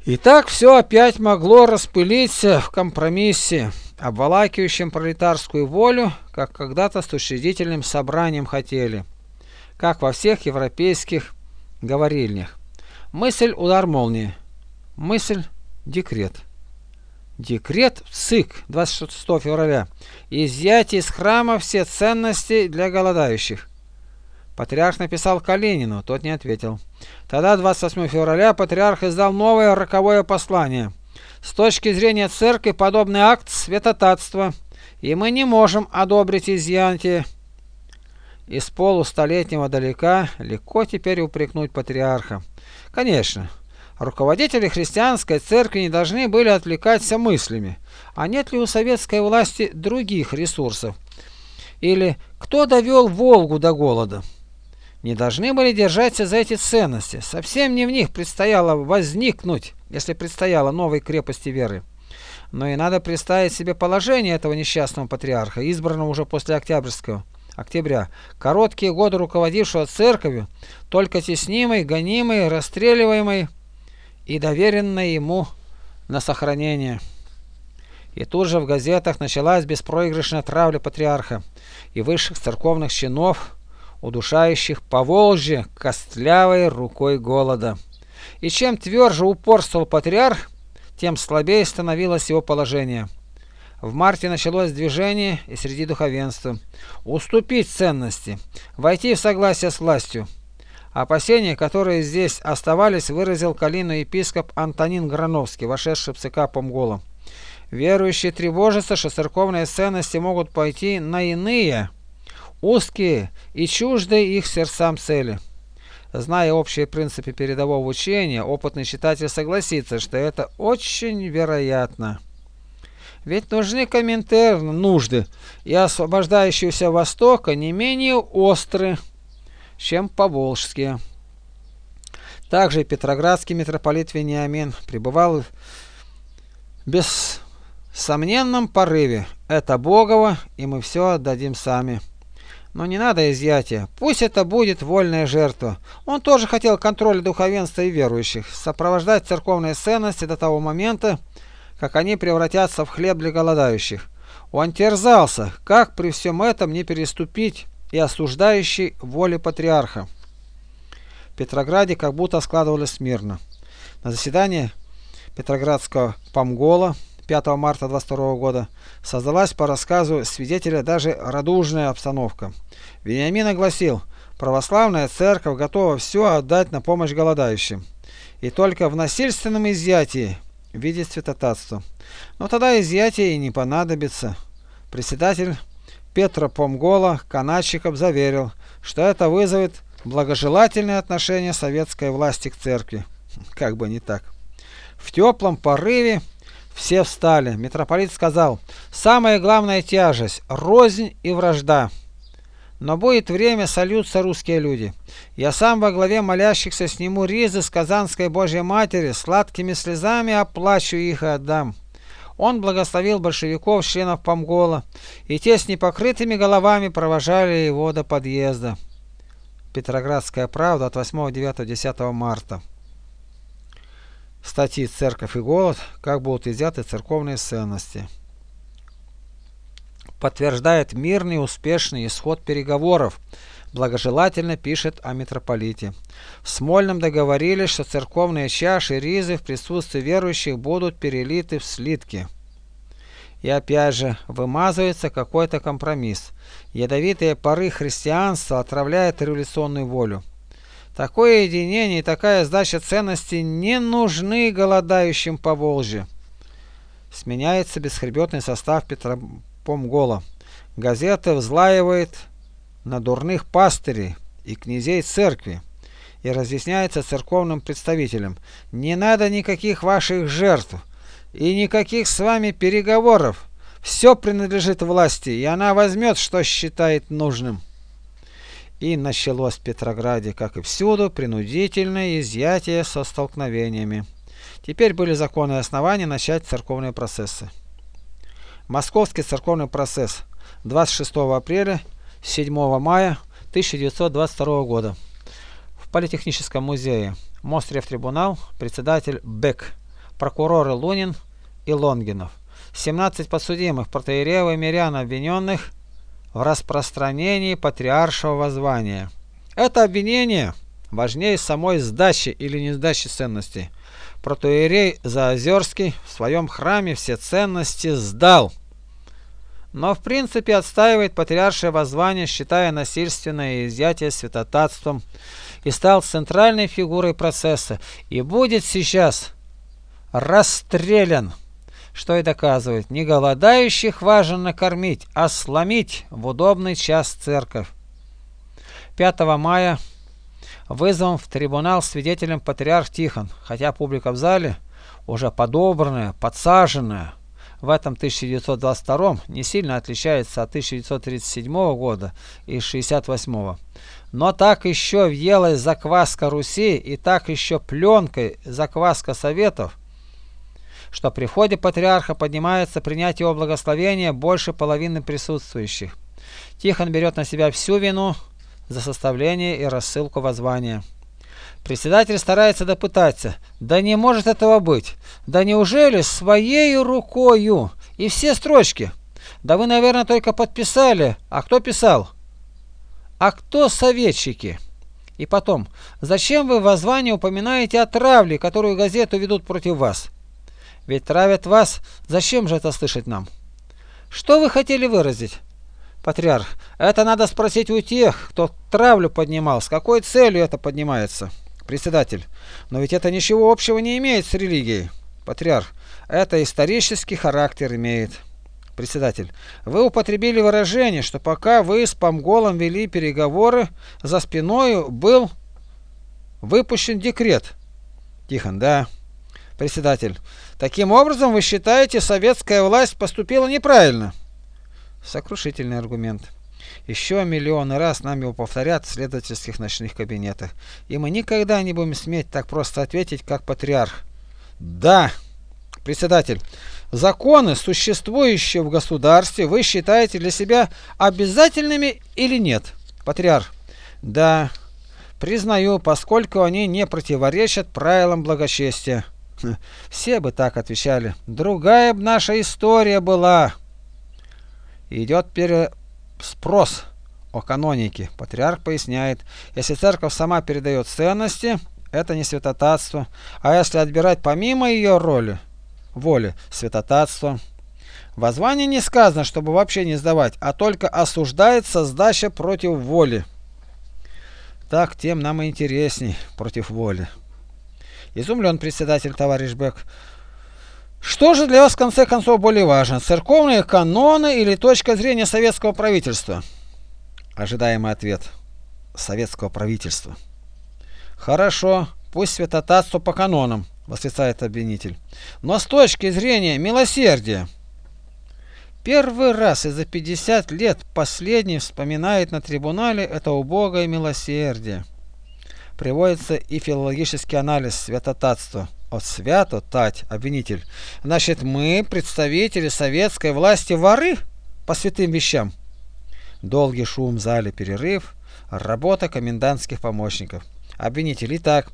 И так все опять могло распылиться в компромиссе, обволакивающем пролетарскую волю, как когда-то с учредительным собранием хотели, как во всех европейских говорильнях. Мысль – удар молнии, мысль – декрет. Декрет ЦИК 26 февраля. Изъятие из храма все ценности для голодающих. Патриарх написал Калинину, тот не ответил. Тогда 28 февраля патриарх издал новое роковое послание. С точки зрения церкви подобный акт святотатства, и мы не можем одобрить изъятие. Из полустолетнего далека легко теперь упрекнуть патриарха. Конечно, Руководители христианской церкви не должны были отвлекаться мыслями, а нет ли у советской власти других ресурсов? Или кто довел Волгу до голода? Не должны были держаться за эти ценности. Совсем не в них предстояло возникнуть, если предстояло новой крепости веры. Но и надо представить себе положение этого несчастного патриарха, избранного уже после Октябрьского октября, короткие годы руководившего церковью, только теснимой, гонимой, расстреливаемой, и доверенной ему на сохранение. И тут же в газетах началась беспроигрышная травля патриарха и высших церковных чинов, удушающих по Волжье костлявой рукой голода. И чем тверже упорствовал патриарх, тем слабее становилось его положение. В марте началось движение и среди духовенства. Уступить ценности, войти в согласие с властью. Опасения, которые здесь оставались, выразил Калину епископ Антонин Грановский, вошедший в ЦК Помгола. Верующие тревожатся, что церковные ценности могут пойти на иные, узкие и чуждые их сердцам цели. Зная общие принципы передового учения, опытный читатель согласится, что это очень вероятно. Ведь нужны комментарии, нужды, и освобождающиеся Востока не менее остры, чем поволжские. Также петроградский митрополит Вениамин пребывал в бессомненном порыве. Это Богово, и мы все отдадим сами. Но не надо изъятия. Пусть это будет вольная жертва. Он тоже хотел контроля духовенства и верующих, сопровождать церковные ценности до того момента, как они превратятся в хлеб для голодающих. Он терзался, как при всем этом не переступить и осуждающий воли патриарха. В Петрограде как будто складывалось мирно. На заседании Петроградского помгола 5 марта 22 года создалась по рассказу свидетеля даже радужная обстановка. Вениамин огласил, православная церковь готова все отдать на помощь голодающим. И только в насильственном изъятии видеть святотатство. Но тогда изъятие и не понадобится. Председатель Петра Помгола Канадчиков заверил, что это вызовет благожелательное отношение советской власти к церкви. <laughs> Как бы не так. В теплом порыве все встали. Митрополит сказал, самая главная тяжесть – рознь и вражда. Но будет время, сольются русские люди. Я сам во главе молящихся сниму ризы с Казанской Божьей Матери, сладкими слезами оплачу их и отдам. Он благословил большевиков, членов Помгола, и те с непокрытыми головами провожали его до подъезда. Петроградская правда от 8-9-10 марта. Статьи «Церковь и голод. Как будут изъяты церковные ценности» подтверждает мирный успешный исход переговоров, благожелательно пишет о митрополите. В Смольном договорились, что церковные чаши и ризы в присутствии верующих будут перелиты в слитки. И опять же, вымазывается какой-то компромисс. Ядовитые пары христианства отравляют революционную волю. Такое единение и такая сдача ценностей не нужны голодающим по Волжье. Сменяется бесхребетный состав Петра Помгола. Газета взлаивает на дурных пастырей и князей церкви и разъясняется церковным представителям. Не надо никаких ваших жертв и никаких с вами переговоров. Все принадлежит власти, и она возьмет, что считает нужным. И началось в Петрограде, как и всюду, принудительное изъятие со столкновениями. Теперь были законные основания начать церковные процессы. Московский церковный процесс 26 апреля 7 мая 1922 года. В Политехническом музее Мострев-трибунал, председатель Бек, прокуроры Лунин и Лонгинов. 17 подсудимых протеереев и мирян обвиненных в распространении патриаршего воззвания. Это обвинение важнее самой сдачи или не сдачи ценностей. Протеерей Заозерский в своем храме все ценности сдал но в принципе отстаивает патриаршее воззвание, считая насильственное изъятие святотатством, и стал центральной фигурой процесса, и будет сейчас расстрелян, что и доказывает, не голодающих важно накормить, а сломить в удобный час церковь. 5 мая вызван в трибунал свидетелем патриарх Тихон, хотя публика в зале уже подобранная, подсаженная, в этом 1922 не сильно отличается от 1937 года и 68 но так еще въелась закваска Руси и так еще пленкой закваска Советов, что при входе патриарха поднимается принять его благословение больше половины присутствующих. Тихон берет на себя всю вину за составление и рассылку воззвания. Председатель старается допытаться. Да не может этого быть. Да неужели своей рукою? И все строчки. Да вы, наверное, только подписали. А кто писал? А кто советчики? И потом, зачем вы в воззвании упоминаете о травле, которую газету ведут против вас? Ведь травят вас, зачем же это слышать нам? Что вы хотели выразить? Патриарх, это надо спросить у тех, кто травлю поднимал, с какой целью это поднимается. Председатель, но ведь это ничего общего не имеет с религией. Патриарх, это исторический характер имеет. Председатель, вы употребили выражение, что пока вы с Памголом вели переговоры, за спиной был выпущен декрет. Тихон, да. Председатель, таким образом вы считаете, советская власть поступила неправильно? Сокрушительный аргумент. Еще миллионы раз нам его повторят в следовательских ночных кабинетах. И мы никогда не будем сметь так просто ответить, как патриарх. Да, председатель, законы, существующие в государстве, вы считаете для себя обязательными или нет? Патриарх. Да, признаю, поскольку они не противоречат правилам благочестия. Все бы так отвечали. Другая бы наша история была. Идет переспрос о канонике. Патриарх поясняет, если церковь сама передает ценности, это не святотатство, а если отбирать помимо ее роли, воли, святотатство. В воззвании не сказано, чтобы вообще не сдавать, а только осуждается сдача против воли. Так тем нам и интересней против воли. Изумлен председатель товарищ Бек. Что же для вас в конце концов более важно, церковные каноны или точка зрения советского правительства? Ожидаемый ответ советского правительства. Хорошо, пусть святотатство по канонам, восклицает обвинитель. Но с точки зрения милосердия. Первый раз из за 50 лет последний вспоминает на трибунале это убогое милосердие. Приводится и филологический анализ святотатства от свято тать, обвинитель. Значит, мы, представители советской власти, воры по святым вещам. Долгий шум в зале, перерыв, работа комендантских помощников. Обвинитель, итак,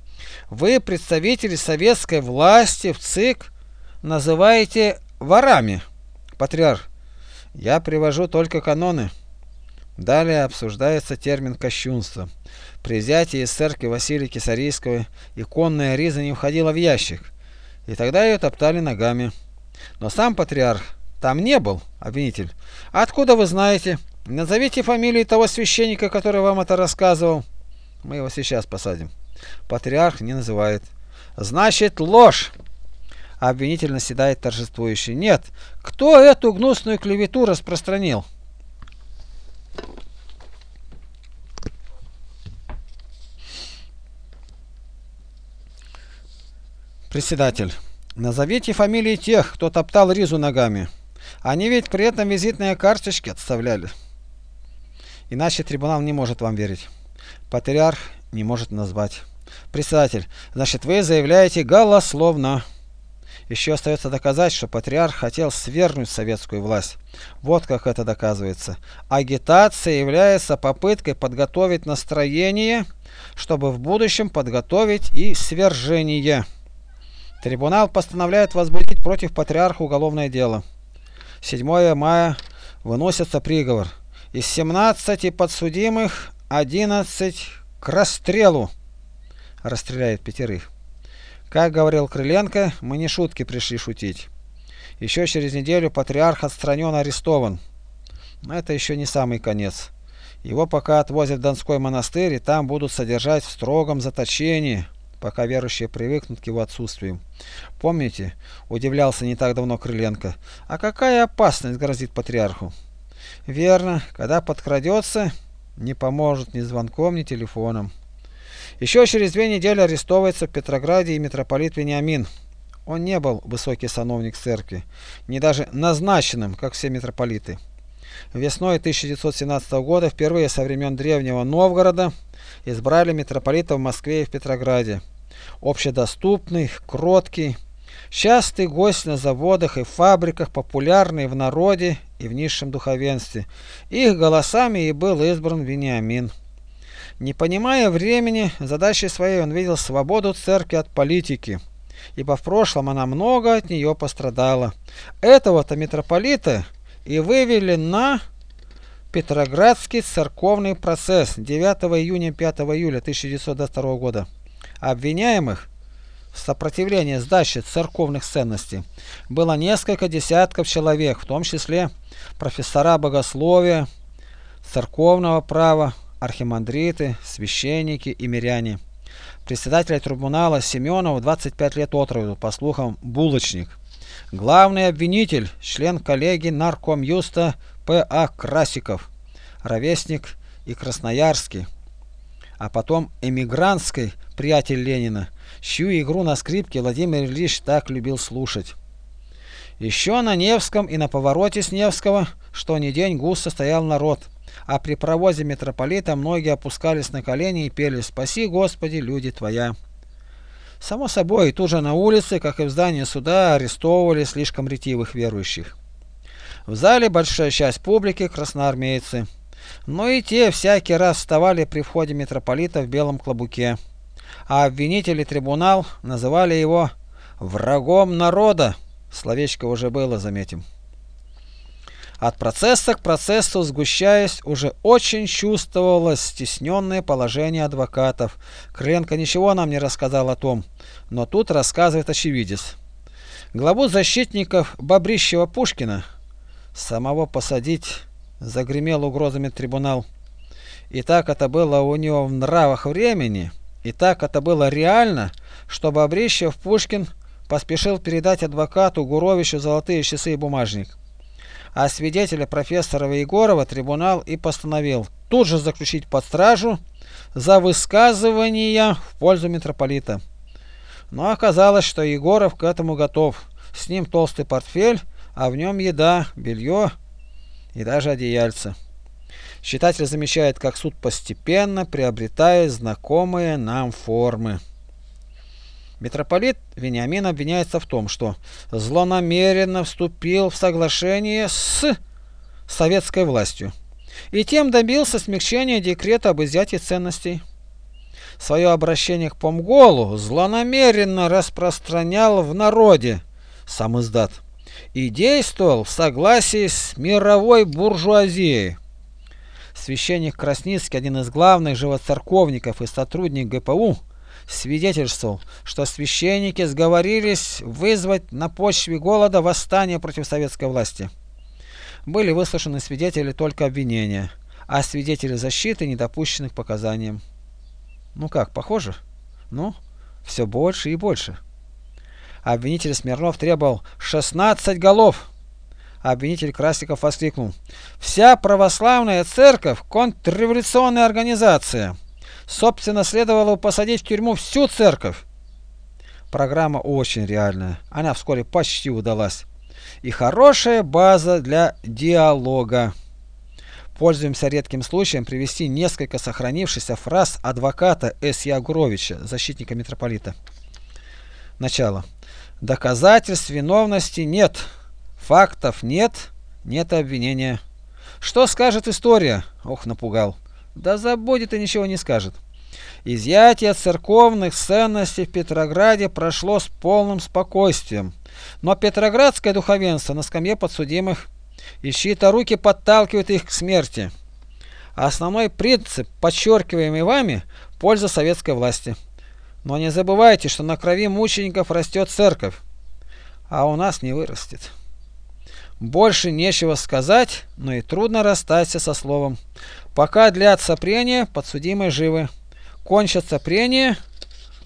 вы, представители советской власти в ЦИК, называете ворами. Патриарх, я привожу только каноны. Далее обсуждается термин кощунство. При взятии из церкви Василия Кисарийского иконная риза не входила в ящик, и тогда ее топтали ногами. Но сам патриарх там не был, обвинитель. Откуда вы знаете? Назовите фамилию того священника, который вам это рассказывал. Мы его сейчас посадим. Патриарх не называет. Значит, ложь. Обвинитель наседает торжествующий. Нет, кто эту гнусную клевету распространил? Председатель, назовите фамилии тех, кто топтал Ризу ногами. Они ведь при этом визитные карточки отставляли. Иначе трибунал не может вам верить. Патриарх не может назвать. Председатель, значит вы заявляете голословно. Еще остается доказать, что патриарх хотел свергнуть советскую власть. Вот как это доказывается. Агитация является попыткой подготовить настроение, чтобы в будущем подготовить и свержение. Трибунал постановляет возбудить против патриарха уголовное дело. 7 мая выносится приговор. Из 17 подсудимых 11 к расстрелу. Расстреляет пятерых. Как говорил Крыленко, мы не шутки пришли шутить. Еще через неделю патриарх отстранен арестован. Но это еще не самый конец. Его пока отвозят в Донской монастырь и там будут содержать в строгом заточении пока верующие привыкнут к его отсутствию. Помните, удивлялся не так давно Крыленко, а какая опасность грозит патриарху? Верно, когда подкрадется, не поможет ни звонком, ни телефоном. Еще через две недели арестовывается в Петрограде и митрополит Вениамин. Он не был высокий сановник церкви, не даже назначенным, как все митрополиты. Весной 1917 года, впервые со времен древнего Новгорода, избрали митрополита в Москве и в Петрограде. Общедоступный, кроткий, частый гость на заводах и фабриках, популярный в народе и в низшем духовенстве. Их голосами и был избран Вениамин. Не понимая времени, задачей своей он видел свободу церкви от политики, ибо в прошлом она много от нее пострадала. Этого-то митрополита и вывели на Петроградский церковный процесс 9 июня 5 июля 1922 года. Обвиняемых в сопротивлении сдачи церковных ценностей было несколько десятков человек, в том числе профессора богословия, церковного права, архимандриты, священники и миряне. Председатель трибунала Семенов 25 лет от по слухам, булочник. Главный обвинитель, член коллегии наркомюста П.А. Красиков, ровесник и красноярский, а потом эмигрантский приятель Ленина, чью игру на скрипке Владимир Ильич так любил слушать. Еще на Невском и на повороте с Невского, что ни день густо стоял народ, а при провозе митрополита многие опускались на колени и пели «Спаси, Господи, люди Твоя». Само собой, тут же на улице, как и в здании суда, арестовывали слишком ретивых верующих. В зале большая часть публики – красноармейцы. Но и те всякий раз вставали при входе митрополита в белом клобуке. А обвинители трибунал называли его «врагом народа». Словечко уже было, заметим. От процесса к процессу сгущаясь, уже очень чувствовалось стесненное положение адвокатов. Крыленко ничего нам не рассказал о том, но тут рассказывает очевидец. Главу защитников Бобрищева-Пушкина Самого посадить загремел угрозами трибунал. И так это было у него в нравах времени, и так это было реально, что Бобрищев Пушкин поспешил передать адвокату Гуровичу золотые часы и бумажник. А свидетеля профессора Егорова трибунал и постановил тут же заключить под стражу за высказывания в пользу митрополита. Но оказалось, что Егоров к этому готов. С ним толстый портфель, а в нем еда, белье и даже одеяльце. Читатель замечает, как суд постепенно приобретает знакомые нам формы. Митрополит Вениамин обвиняется в том, что злонамеренно вступил в соглашение с советской властью и тем добился смягчения декрета об изъятии ценностей. Свое обращение к Помголу злонамеренно распространял в народе сам издат и действовал в согласии с мировой буржуазией. Священник Красницкий, один из главных живоцерковников и сотрудник ГПУ, свидетельствовал, что священники сговорились вызвать на почве голода восстание против советской власти. Были выслушаны свидетели только обвинения, а свидетели защиты не допущены к показаниям. Ну как, похоже? Ну, все больше и больше. Обвинитель Смирнов требовал 16 голов. Обвинитель Красиков воскликнул. Вся православная церковь – контрреволюционная организация. Собственно, следовало посадить в тюрьму всю церковь. Программа очень реальная. Она вскоре почти удалась. И хорошая база для диалога. Пользуемся редким случаем привести несколько сохранившихся фраз адвоката С. Ягуровича, защитника митрополита. Начало. Доказательств виновности нет, фактов нет, нет обвинения. Что скажет история? Ох, напугал. Да забудет и ничего не скажет. Изъятие церковных ценностей в Петрограде прошло с полным спокойствием. Но петроградское духовенство на скамье подсудимых и чьи-то руки подталкивают их к смерти. Основной принцип, подчеркиваемый вами, польза советской власти. Но не забывайте, что на крови мучеников растет церковь, а у нас не вырастет. Больше нечего сказать, но и трудно расстаться со словом. Пока длятся прения, подсудимые живы. Кончатся прения,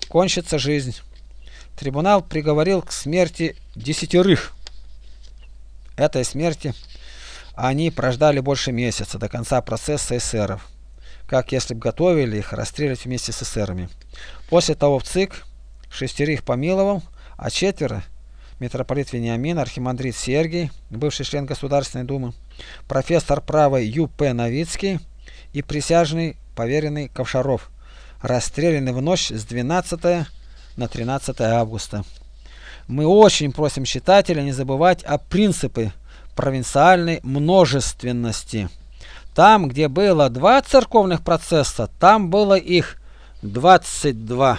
кончится жизнь. Трибунал приговорил к смерти десятерых. Этой смерти они прождали больше месяца, до конца процесса эсеров как если бы готовили их расстрелять вместе с эсерами. После того в ЦИК шестерых помиловал, а четверо митрополит Вениамин, архимандрит Сергий, бывший член Государственной Думы, профессор права Ю.П. Новицкий и присяжный поверенный Ковшаров, расстреляны в ночь с 12 на 13 августа. Мы очень просим читателя не забывать о принципе провинциальной множественности. Там, где было два церковных процесса, там было их двадцать два.